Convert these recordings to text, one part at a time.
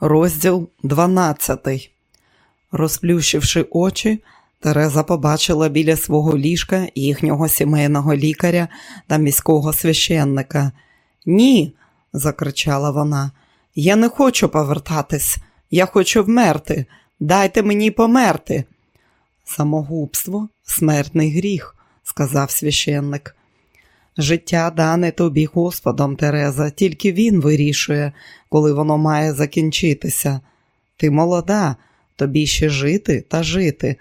Розділ 12. Розплющивши очі, Тереза побачила біля свого ліжка їхнього сімейного лікаря та міського священника. Ні, закричала вона, я не хочу повертатись, я хочу вмерти. Дайте мені померти. Самогубство смертний гріх, сказав священник. Життя дане тобі Господом, Тереза, тільки він вирішує, коли воно має закінчитися. Ти молода, тобі ще жити та жити.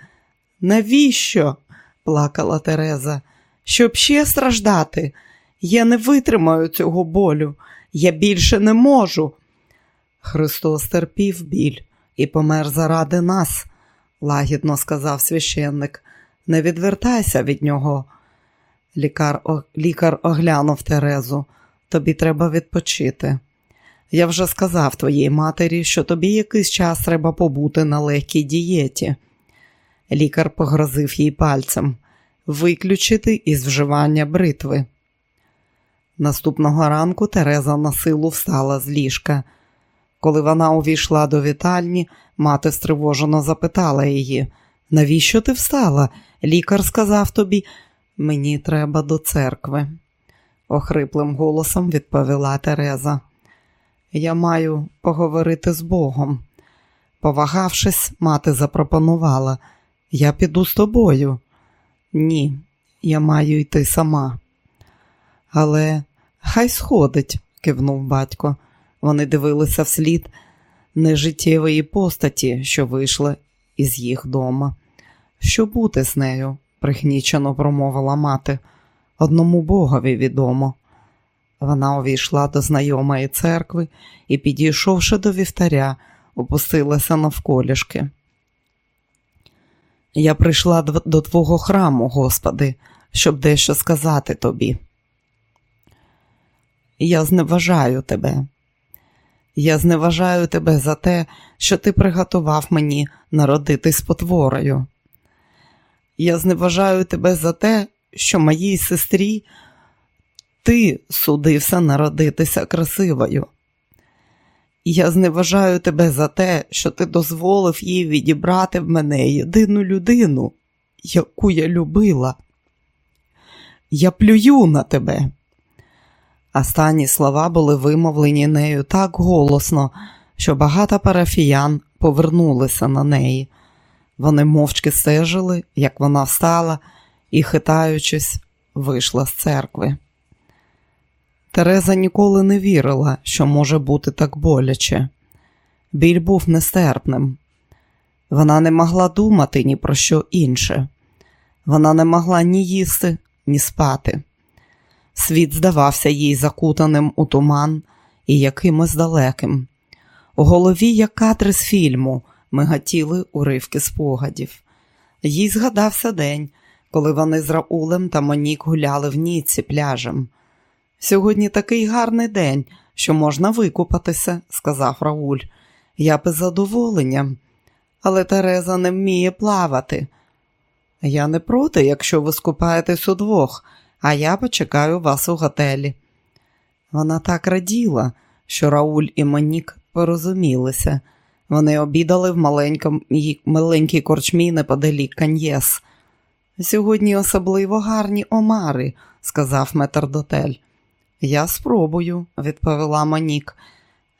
Навіщо? плакала Тереза. Щоб ще страждати. Я не витримаю цього болю, я більше не можу. Христос терпів біль і помер заради нас, лагідно сказав священник. Не відвертайся від нього. Лікар, лікар оглянув Терезу. Тобі треба відпочити. Я вже сказав твоїй матері, що тобі якийсь час треба побути на легкій дієті. Лікар погрозив їй пальцем виключити із вживання бритви. Наступного ранку Тереза на силу встала з ліжка. Коли вона увійшла до вітальні, мати стривожено запитала її, навіщо ти встала? Лікар сказав тобі, мені треба до церкви, охриплим голосом відповіла Тереза. Я маю поговорити з Богом. Повагавшись, мати запропонувала, я піду з тобою. Ні, я маю йти сама. Але хай сходить, кивнув батько. Вони дивилися вслід нежиттєвої постаті, що вийшла із їх дома. Що бути з нею? Пригнічено промовила мати. Одному богові відомо. Вона увійшла до знайомої церкви і, підійшовши до вівтаря, опустилася навколішки. Я прийшла до твого храму, Господи, щоб дещо сказати тобі. Я зневажаю тебе. Я зневажаю тебе за те, що ти приготував мені народитись потворою. Я зневажаю тебе за те, що моїй сестрі ти судився народитися красивою. Я зневажаю тебе за те, що ти дозволив їй відібрати в мене єдину людину, яку я любила. Я плюю на тебе. Останні слова були вимовлені нею так голосно, що багато парафіян повернулися на неї. Вони мовчки стежили, як вона встала і, хитаючись, вийшла з церкви. Тереза ніколи не вірила, що може бути так боляче. Біль був нестерпним. Вона не могла думати ні про що інше. Вона не могла ні їсти, ні спати. Світ здавався їй закутаним у туман і якимось далеким. У голові, як кадри з фільму, мигатіли уривки спогадів. Їй згадався день, коли вони з Раулем та Монік гуляли в Ніці пляжем. Сьогодні такий гарний день, що можна викупатися, сказав Рауль. Я би з задоволенням, але Тереза не вміє плавати. Я не проти, якщо ви скупаєтесь удвох, а я почекаю вас у готелі. Вона так раділа, що Рауль і Монік порозумілися. Вони обідали в маленькій корчмі неподалік Каньєс. Сьогодні особливо гарні омари, сказав метрдотель. Я спробую, відповіла Монік.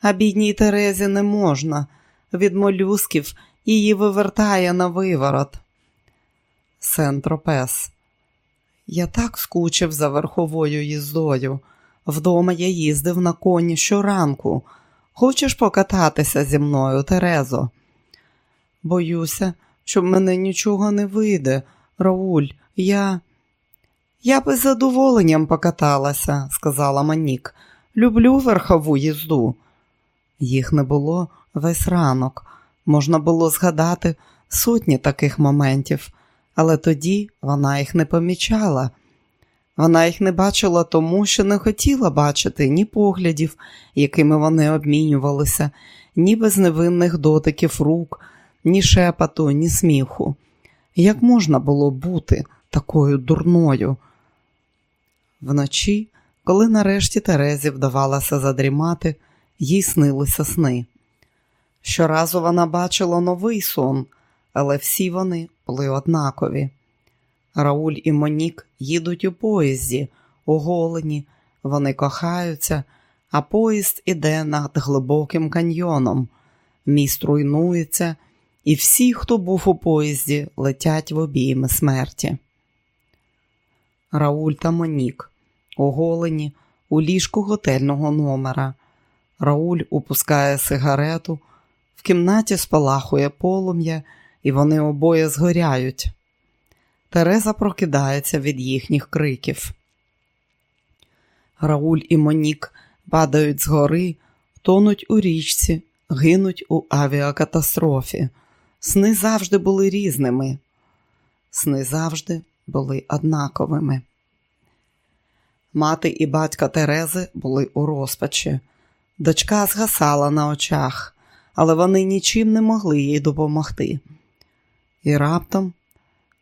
А бідній Терезі не можна. Від молюсків її вивертає на виворот. Сен-Тропе. Я так скучив за верховою їздою. Вдома я їздив на коні щоранку. Хочеш покататися зі мною, Терезо? Боюся, що в мене нічого не вийде. Рауль, я. Я би з задоволенням покаталася, сказала Монік. Люблю верхову їзду. Їх не було весь ранок. Можна було згадати сотні таких моментів, але тоді вона їх не помічала. Вона їх не бачила тому, що не хотіла бачити ні поглядів, якими вони обмінювалися, ні безневинних дотиків рук, ні шепоту, ні сміху. Як можна було бути такою дурною? Вночі, коли нарешті Терезі вдавалося задрімати, їй снилися сни. Щоразу вона бачила новий сон, але всі вони були однакові. Рауль і Монік їдуть у поїзді, оголені, вони кохаються, а поїзд іде над глибоким каньйоном. Міст руйнується, і всі, хто був у поїзді, летять в обійми смерті. Рауль та Монік, оголені у ліжку готельного номера. Рауль упускає сигарету, в кімнаті спалахує полум'я, і вони обоє згоряють. Тереза прокидається від їхніх криків. Рауль і Монік падають з гори, тонуть у річці, гинуть у авіакатастрофі. Сни завжди були різними. Сни завжди були однаковими. Мати і батька Терези були у розпачі. Дочка згасала на очах, але вони нічим не могли їй допомогти. І раптом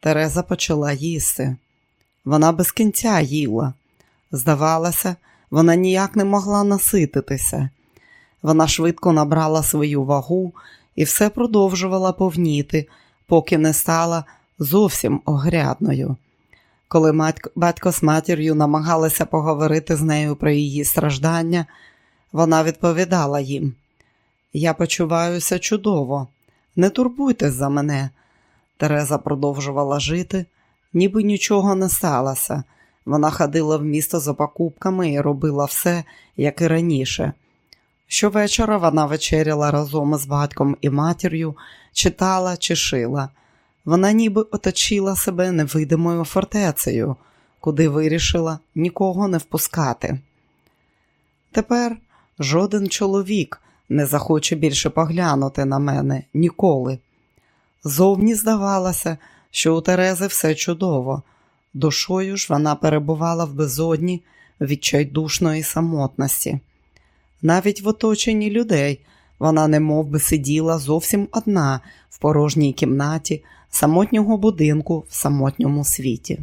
Тереза почала їсти. Вона без кінця їла. Здавалося, вона ніяк не могла насититися. Вона швидко набрала свою вагу і все продовжувала повніти, поки не стала зовсім огрядною. Коли батько з матір'ю намагалися поговорити з нею про її страждання, вона відповідала їм: Я почуваюся чудово, не турбуйтесь за мене. Тереза продовжувала жити, ніби нічого не сталося. Вона ходила в місто за покупками і робила все, як і раніше. Щовечора вона вечеряла разом із батьком і матір'ю, читала чи шила. Вона ніби оточила себе невидимою фортецею, куди вирішила нікого не впускати. Тепер жоден чоловік не захоче більше поглянути на мене ніколи. Зовні здавалося, що у Терези все чудово. Душою ж вона перебувала в безодні відчайдушної самотності. Навіть в оточенні людей вона не би сиділа зовсім одна в порожній кімнаті самотнього будинку в самотньому світі.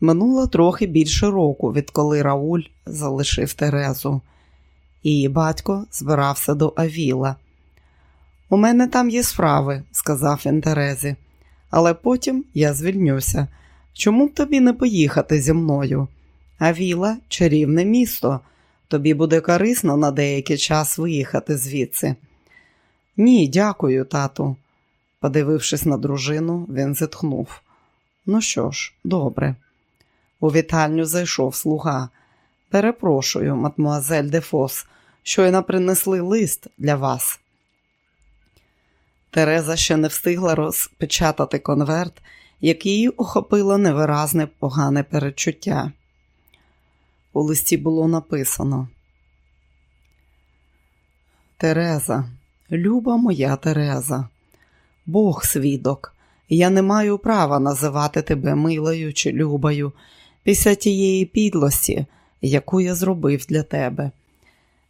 Минуло трохи більше року, відколи Рауль залишив Терезу. Її батько збирався до Авіла. У мене там є справи, сказав він Терезі, але потім я звільнюся. Чому б тобі не поїхати зі мною? Авіла чарівне місто. Тобі буде корисно на деякий час виїхати звідси. Ні, дякую, тату. Подивившись на дружину, він зітхнув. Ну що ж, добре. У вітальню зайшов слуга. Перепрошую, мадмуазель Дефос, щойно принесли лист для вас. Тереза ще не встигла розпечатати конверт, який її охопило невиразне погане перечуття. У листі було написано Тереза, люба моя Тереза, Бог свідок, я не маю права називати тебе милою чи любою після тієї підлості, яку я зробив для тебе.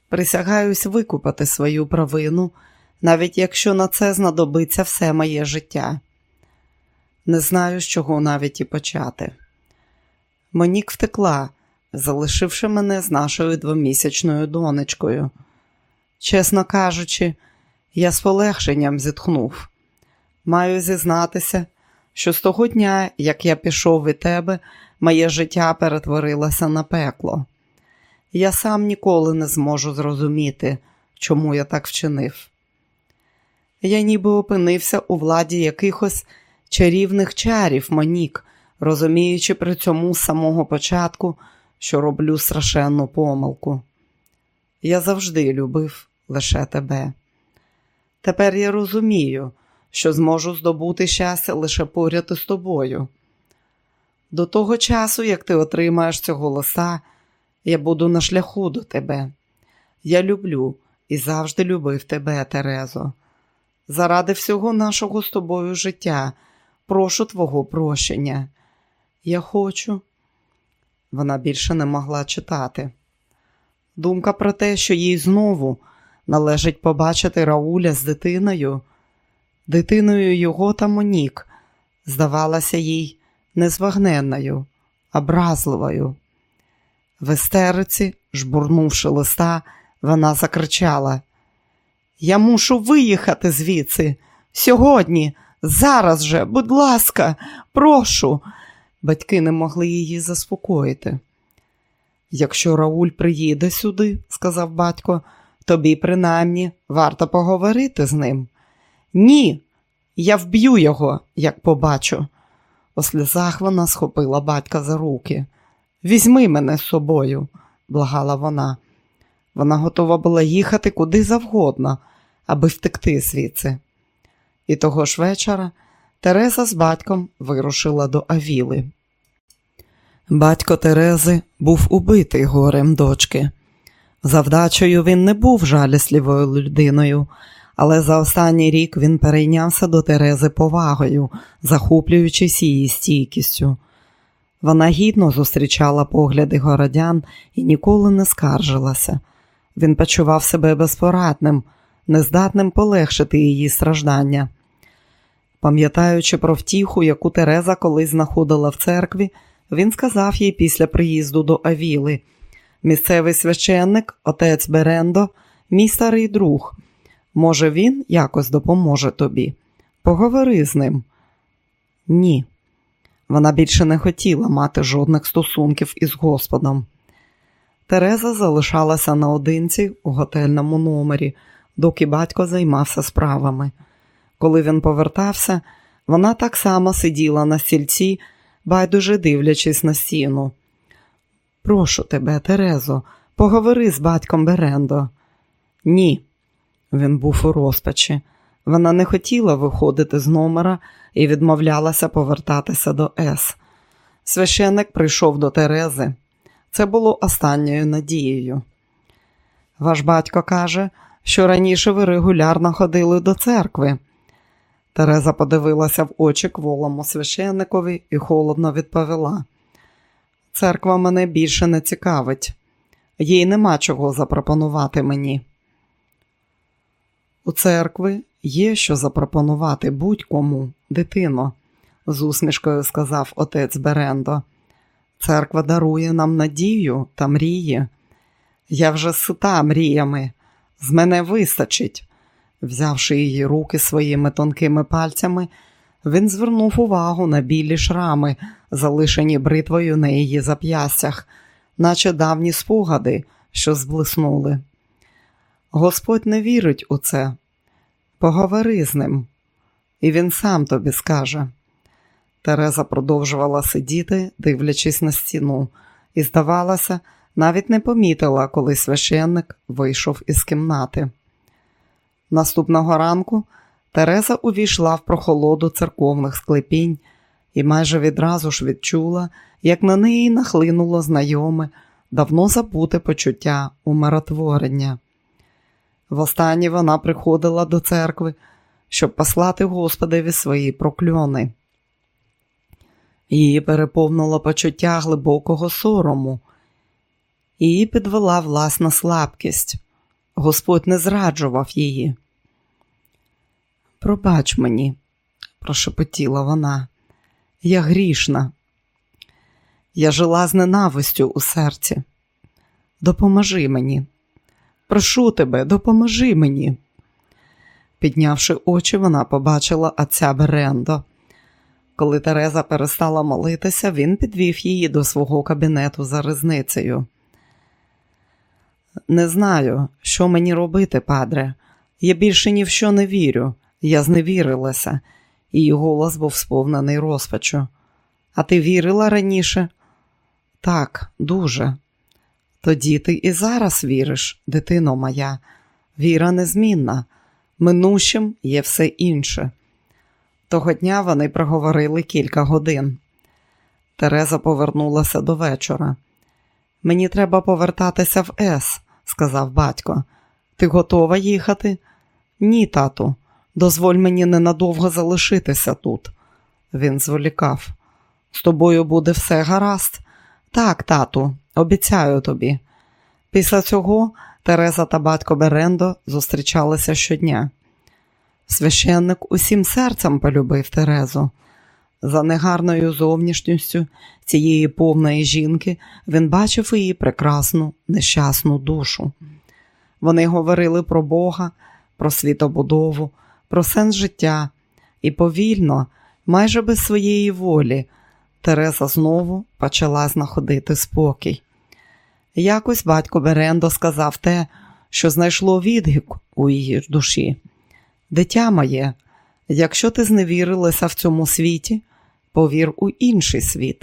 Присягаюсь викупати свою провину, навіть якщо на це знадобиться все моє життя. Не знаю, з чого навіть і почати. Монік втекла залишивши мене з нашою двомісячною донечкою. Чесно кажучи, я з полегшенням зітхнув. Маю зізнатися, що з того дня, як я пішов від тебе, моє життя перетворилося на пекло. Я сам ніколи не зможу зрозуміти, чому я так вчинив. Я ніби опинився у владі якихось чарівних чарів Монік, розуміючи при цьому з самого початку, що роблю страшенну помилку. Я завжди любив лише тебе. Тепер я розумію, що зможу здобути щастя лише поряд із тобою. До того часу, як ти отримаєш цього листа, я буду на шляху до тебе. Я люблю і завжди любив тебе, Терезо. Заради всього нашого з тобою життя, прошу твого прощення. Я хочу, вона більше не могла читати. Думка про те, що їй знову належить побачити Рауля з дитиною, дитиною його та Монік, здавалася їй незвагненною, образливою. В естериці, жбурнувши листа, вона закричала: Я мушу виїхати звідси. Сьогодні, зараз же, будь ласка, прошу. Батьки не могли її заспокоїти. Якщо Рауль приїде сюди, сказав батько, тобі принаймні варто поговорити з ним. Ні, я вб'ю його, як побачу. У сльозах вона схопила батька за руки. Візьми мене з собою, благала вона. Вона готова була їхати куди завгодно, аби втекти звідси. І того ж вечора Тереза з батьком вирушила до Авіли. Батько Терези був убитий горем дочки. Завдачею він не був жалісливою людиною, але за останній рік він перейнявся до Терези повагою, захоплюючись її стійкістю. Вона гідно зустрічала погляди городян і ніколи не скаржилася. Він почував себе безпорадним, нездатним полегшити її страждання. Пам'ятаючи про втіху, яку Тереза колись знаходила в церкві, він сказав їй після приїзду до Авіли місцевий священник, отець Берендо, мій старий друг. Може, він якось допоможе тобі. Поговори з ним. Ні. Вона більше не хотіла мати жодних стосунків із Господом. Тереза залишалася наодинці у готельному номері, доки батько займався справами. Коли він повертався, вона так само сиділа на стільці, байдуже дивлячись на стіну. Прошу тебе, Терезо, поговори з батьком Берендо. Ні, він був у розпачі. Вона не хотіла виходити з номера і відмовлялася повертатися до С. Священник прийшов до Терези. Це було останньою надією. Ваш батько каже, що раніше ви регулярно ходили до церкви. Тереза подивилася в очі кволому священникові і холодно відповіла. Церква мене більше не цікавить, їй нема чого запропонувати мені. У церкви є що запропонувати будь-кому, дитино, з усмішкою сказав отець Берендо. Церква дарує нам надію та мрії. Я вже сита мріями, з мене вистачить. Взявши її руки своїми тонкими пальцями, він звернув увагу на білі шрами, залишені бритвою на її зап'ястях, наче давні спогади, що зблиснули. Господь не вірить у це. Поговори з ним, і він сам тобі скаже. Тереза продовжувала сидіти, дивлячись на стіну, і, здавалося, навіть не помітила, коли священник вийшов із кімнати. Наступного ранку Тереза увійшла в прохолоду церковних склепінь і майже відразу ж відчула, як на неї нахлинуло знайоме, давно забуте почуття умиротворення. Востаннє вона приходила до церкви, щоб послати Господеві свої прокльони. Її переповнило почуття глибокого сорому, її підвела власна слабкість. Господь не зраджував її. Пробач мені, прошепотіла вона, я грішна. Я жила з ненавистю у серці. Допоможи мені. Прошу тебе, допоможи мені. Піднявши очі, вона побачила отця Берендо. Коли Тереза перестала молитися, він підвів її до свого кабінету за ризницею. Не знаю, що мені робити, падре. Я більше ні в що не вірю. Я зневірилася, її голос був сповнений розпачу. А ти вірила раніше? Так, дуже. Тоді ти і зараз віриш, дитино моя. Віра незмінна, минущим є все інше. Того дня вони проговорили кілька годин. Тереза повернулася до вечора. Мені треба повертатися в С, сказав батько. Ти готова їхати? Ні, тату. Дозволь мені ненадовго залишитися тут. Він зволікав. З тобою буде все гаразд. Так, тату, обіцяю тобі. Після цього Тереза та батько Берендо зустрічалися щодня. Священник усім серцем полюбив Терезу. За негарною зовнішністю цієї повної жінки він бачив її прекрасну, нещасну душу. Вони говорили про Бога, про світобудову, про сенс життя, і повільно, майже без своєї волі, Тереза знову почала знаходити спокій. Якось батько Берендо сказав те, що знайшло відгук у її душі. Дитя моє, якщо ти зневірилася в цьому світі, повір у інший світ,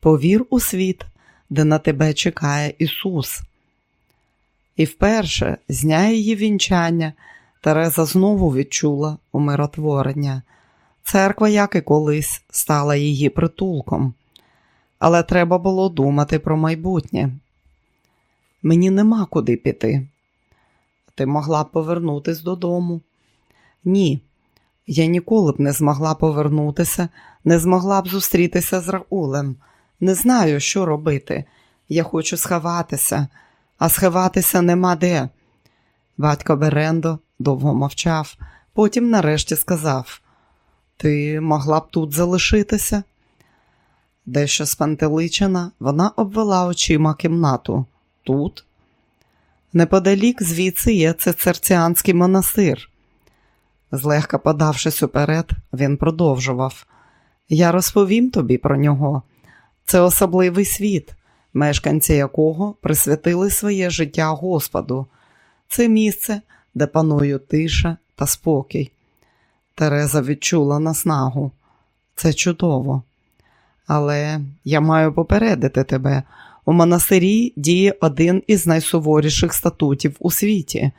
повір у світ, де на тебе чекає Ісус. І вперше, з її вінчання, Тереза знову відчула умиротворення. Церква, як і колись, стала її притулком, але треба було думати про майбутнє. Мені нема куди піти. Ти могла б повернутися додому. Ні, я ніколи б не змогла повернутися, не змогла б зустрітися з Раулем. Не знаю, що робити. Я хочу сховатися, а сховатися нема де. Батько Берендо довго мовчав, потім нарешті сказав: Ти могла б тут залишитися? Дещо спантеличена, вона обвела очима кімнату. Тут? Неподалік звідси є цицерціанський монастир. Злегка подавшись уперед, він продовжував. Я розповім тобі про нього. Це особливий світ, мешканці якого присвятили своє життя Господу. Це місце, де панує тиша та спокій. Тереза відчула наснагу. Це чудово. Але я маю попередити тебе. У монастирі діє один із найсуворіших статутів у світі.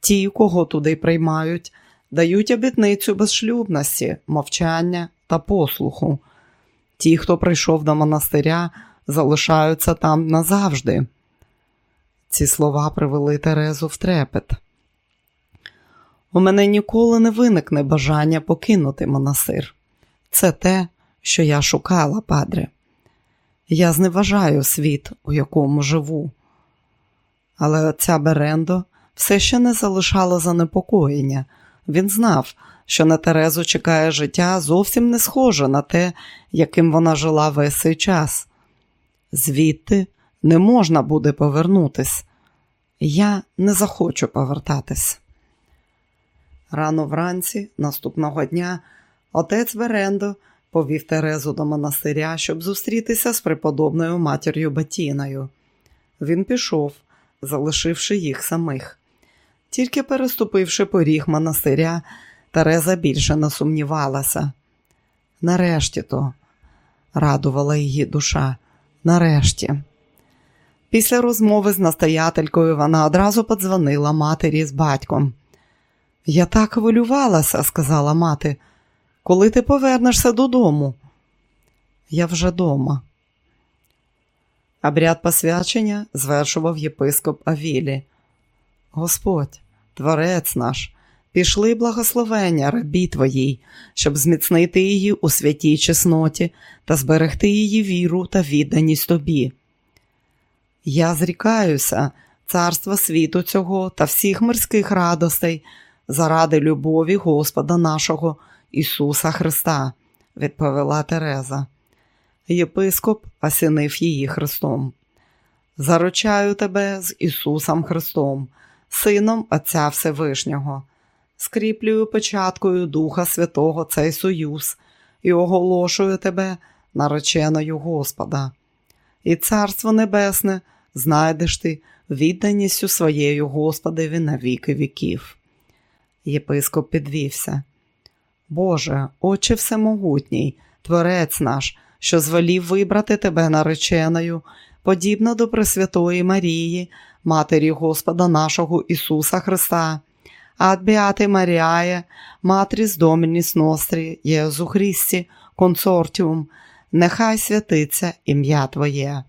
Ті, кого туди приймають, дають обітницю безшлюбності, мовчання та послуху. Ті, хто прийшов до монастиря, залишаються там назавжди. Ці слова привели Терезу в трепет. У мене ніколи не виникне бажання покинути монастир. Це те, що я шукала, падре. Я зневажаю світ, у якому живу. Але отця Берендо все ще не залишало занепокоєння. Він знав, що на Терезу чекає життя зовсім не схоже на те, яким вона жила весь цей час. Звідти не можна буде повернутись. Я не захочу повертатись. Рано вранці, наступного дня, отець Берендо повів Терезу до монастиря, щоб зустрітися з преподобною матір'ю Батіною. Він пішов, залишивши їх самих. Тільки переступивши поріг монастиря, Тереза більше не сумнівалася. Нарешті то, радувала її душа, нарешті. Після розмови з настоятелькою вона одразу подзвонила матері з батьком. Я так хвилювалася, сказала мати. Коли ти повернешся додому? Я вже дома. Обряд посвячення звершував єпископ Авілі. Господь, Творець наш, пішли благословення рабі Твоїй, щоб зміцнити її у святій чесноті та зберегти її віру та відданість Тобі. Я зрікаюся, царства світу цього та всіх мирських радостей заради любові Господа нашого Ісуса Христа, відповіла Тереза. Єпископ осінив її Христом. Заручаю тебе з Ісусом Христом, Сином Отця Всевишнього, скріплюю печаткою Духа Святого цей союз і оголошую тебе нареченою Господа. І Царство Небесне знайдеш ти відданістю своєю Господеві на віки віків. Єпископ підвівся. Боже, Отче Всемогутній, Творець наш, що звелів вибрати тебе нареченою, подібно до Пресвятої Марії, Матері Господа нашого Ісуса Христа, Ад Біати Маріає, Матріс Домініс Нострі, Єзу Христі, консортіум, нехай святиться ім'я Твоє.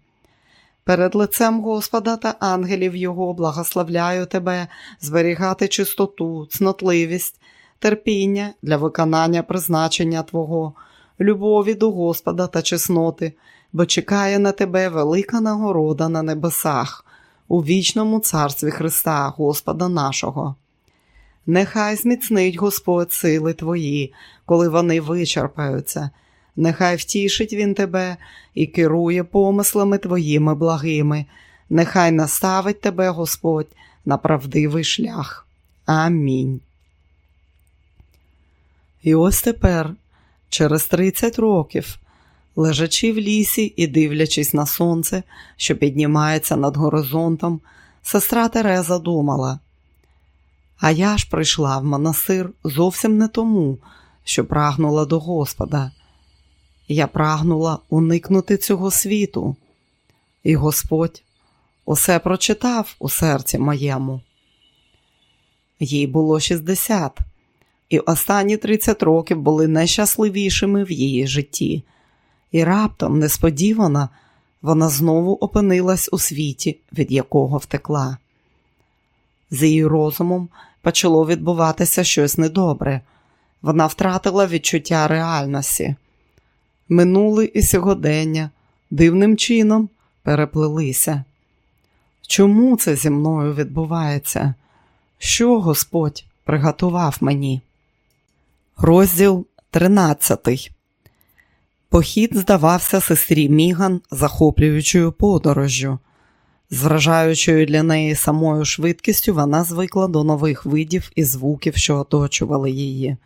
Перед лицем Господа та ангелів Його благословляю тебе, зберігати чистоту, цнотливість, терпіння для виконання призначення Твого, любові до Господа та чесноти, бо чекає на тебе велика нагорода на небесах, у вічному царстві Христа, Господа нашого. Нехай зміцнить Господь сили Твої, коли вони вичерпаються. Нехай втішить Він тебе і керує помислами твоїми благими, нехай наставить тебе Господь на правдивий шлях. Амінь. І ось тепер, через 30 років, лежачи в лісі і дивлячись на сонце, що піднімається над горизонтом, сестра Тереза думала. А я ж прийшла в монастир зовсім не тому, що прагнула до Господа. Я прагнула уникнути цього світу, і Господь усе прочитав у серці моєму. Їй було 60, і останні 30 років були найщасливішими в її житті, і раптом, несподівано, вона знову опинилась у світі, від якого втекла. З її розумом почало відбуватися щось недобре. Вона втратила відчуття реальності. Минуле і сьогодення дивним чином переплилися. Чому це зі мною відбувається? Що Господь приготував мені? Розділ 13 Похід здавався сестрі Міган захоплюючою подорожжю. З вражаючою для неї самою швидкістю вона звикла до нових видів і звуків, що оточували її.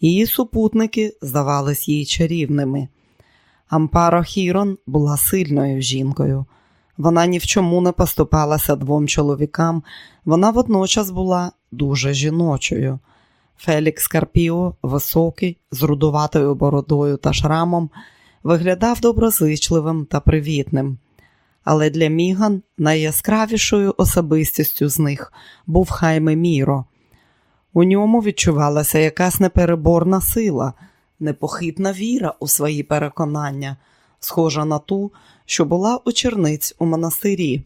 Її супутники здавались їй чарівними. Ампаро Хірон була сильною жінкою. Вона ні в чому не поступалася двом чоловікам, вона водночас була дуже жіночою. Фелікс Карпіо, високий, з рудуватою бородою та шрамом, виглядав доброзичливим та привітним. Але для Міган найяскравішою особистістю з них був Хайме Міро. У ньому відчувалася якась непереборна сила, непохитна віра у свої переконання, схожа на ту, що була у черниць у монастирі.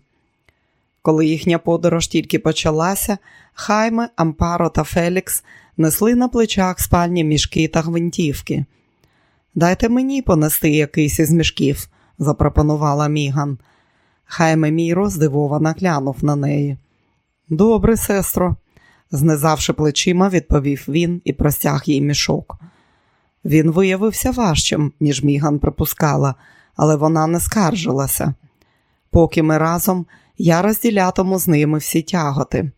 Коли їхня подорож тільки почалася, Хайме, Ампаро та Фелікс несли на плечах спальні мішки та гвинтівки. Дайте мені понести якийсь із мішків, запропонувала Міган. Хайме Міро здивовано глянув на неї. Добре, сестро, знизавши плечима, відповів він і простяг їй мішок. Він виявився важчим, ніж Міган припускала, але вона не скаржилася. Поки ми разом, я розділятиму з ними всі тяготи.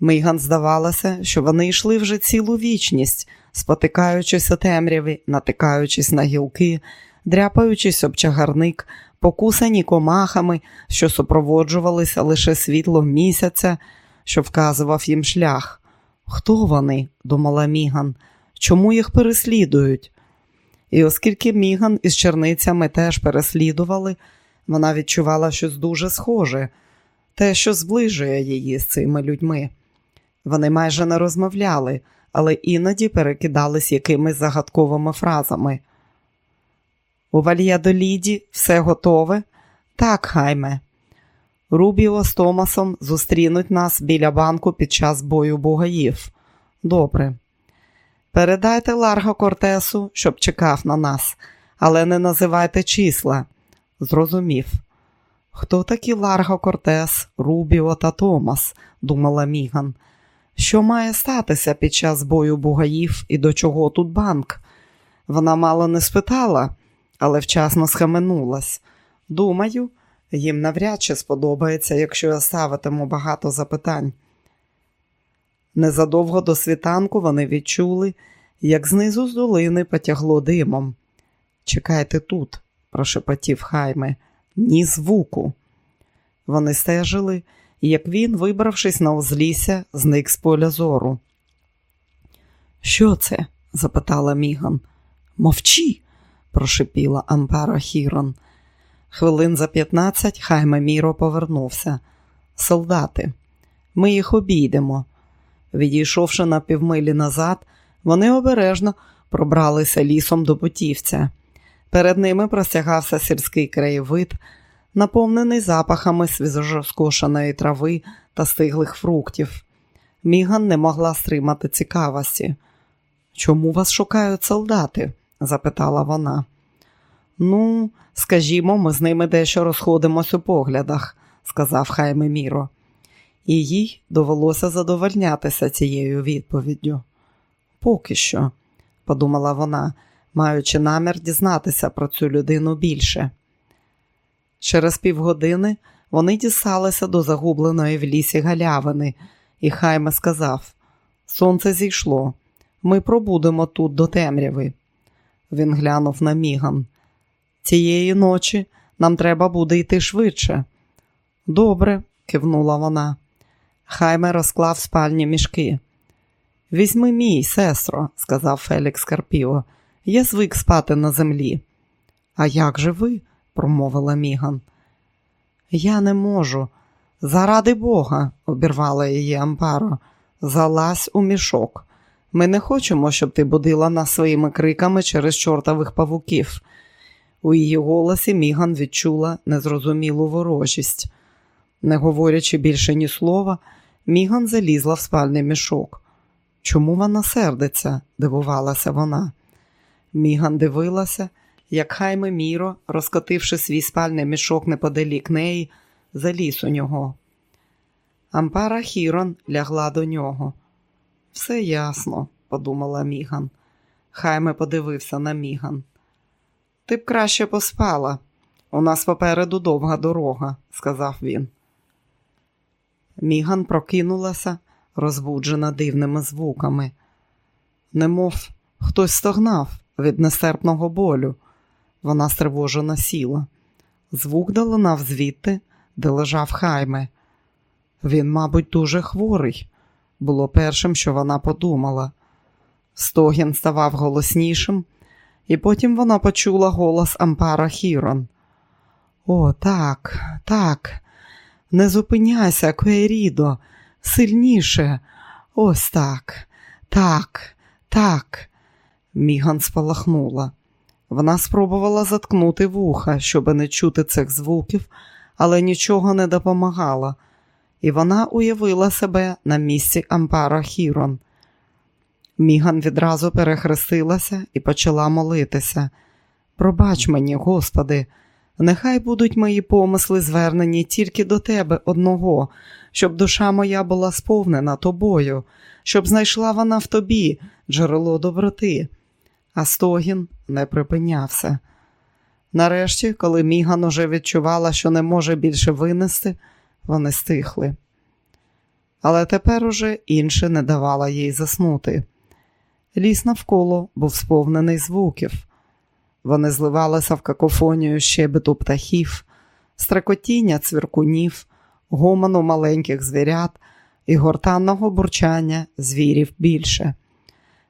Міган здавалося, що вони йшли вже цілу вічність, спотикаючись у темряві, натикаючись на гілки, дряпаючись об чагарник, покусані комахами, що супроводжувалися лише світлом місяця, що вказував їм шлях. Хто вони? думала Міган, чому їх переслідують? І оскільки Міган із черницями теж переслідували, вона відчувала щось дуже схоже, те, що зближує її з цими людьми. Вони майже не розмовляли, але іноді перекидались якимись загадковими фразами. У Вальядоліді все готове? Так, хайме. Рубіо з Томасом зустрінуть нас біля банку під час бою бугаїв. Добре. Передайте Ларго Кортесу, щоб чекав на нас, але не називайте числа. Зрозумів. Хто такі Ларго Кортес, Рубіо та Томас? думала Міган. Що має статися під час бою бугаїв і до чого тут банк? Вона мало не спитала, але вчасно схаменулась. Думаю, їм навряд чи сподобається, якщо я ставитиму багато запитань. Незадовго до світанку вони відчули, як знизу з долини потягло димом. Чекайте тут, прошепотів Хайме, ні звуку. Вони стежили, як він, вибравшись на узлісся, зник з поля зору. Що це? запитала Міган. Мовчи, прошепіла Ампара Хірон. Хвилин за п'ятнадцять Хайме Міро повернувся. Солдати, ми їх обійдемо. Відійшовши на півмилі назад, вони обережно пробралися лісом до путівця. Перед ними простягався сільський краєвид, наповнений запахами свіжоскошеної трави та стиглих фруктів. Міган не могла стримати цікавості. Чому вас шукають солдати? запитала вона. Ну, скажімо, ми з ними дещо розходимось у поглядах, сказав Хайме Міро. І їй довелося задовольнятися цією відповіддю. Поки що, подумала вона, маючи намір дізнатися про цю людину більше. Через півгодини вони дісталися до загубленої в лісі галявини, і Хайме сказав: Сонце зійшло, ми пробудемо тут до темряви. Він глянув на Міган. Цієї ночі нам треба буде йти швидше. Добре, кивнула вона. Хайме розклав спальні мішки. Візьми мій, сестро, сказав Фелікс Карпіо. Я звик спати на землі. А як же ви? промовила Міган. Я не можу. Заради Бога, обірвала її Ампаро, залазь у мішок. Ми не хочемо, щоб ти будила нас своїми криками через чортових павуків. У її голосі Міган відчула незрозумілу ворожість. Не говорячи більше ні слова, Міган залізла в спальний мішок. Чому вона сердиться? дивувалася вона. Міган дивилася, як Хайме Міро, розкотивши свій спальний мішок неподалік неї, заліз у нього. Ампара Хірон лягла до нього. Все ясно, подумала Міган. Хайме подивився на Міган. Ти б краще поспала. У нас попереду довга дорога, сказав він. Міган прокинулася, розбуджена дивними звуками. Немов хтось стогнав від нестерпного болю. Вона стривожено сіла. Звук долинав звідти, де лежав хайме. Він, мабуть, дуже хворий, було першим, що вона подумала. Стогін ставав голоснішим, і потім вона почула голос Ампара Хірон. О, так, так, не зупиняйся, Куерідо, сильніше. Ось так, так, так. Міган спалахнула. Вона спробувала заткнути вуха, щоб не чути цих звуків, але нічого не допомагало, і вона уявила себе на місці Ампара Хірон. Міган відразу перехрестилася і почала молитися. Пробач мені, Господи, нехай будуть мої помисли звернені тільки до Тебе одного, щоб душа моя була сповнена тобою, щоб знайшла вона в тобі джерело доброти. А стогін не припинявся. Нарешті, коли Міган уже відчувала, що не може більше винести, вони стихли. Але тепер уже інше не давало їй заснути. Ліс навколо був сповнений звуків. Вони зливалися в какофонію щебету птахів, стрекотіння цвіркунів, гомону маленьких звірят і гортанного бурчання звірів більше.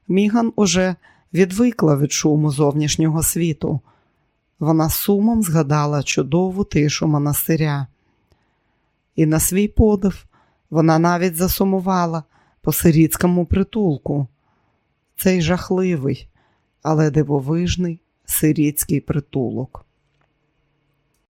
Міган уже відвикла від шуму зовнішнього світу. Вона сумом згадала чудову тишу монастиря. І на свій подив вона навіть засумувала по сирітському притулку. Цей жахливий, але дивовижний сирітський притулок.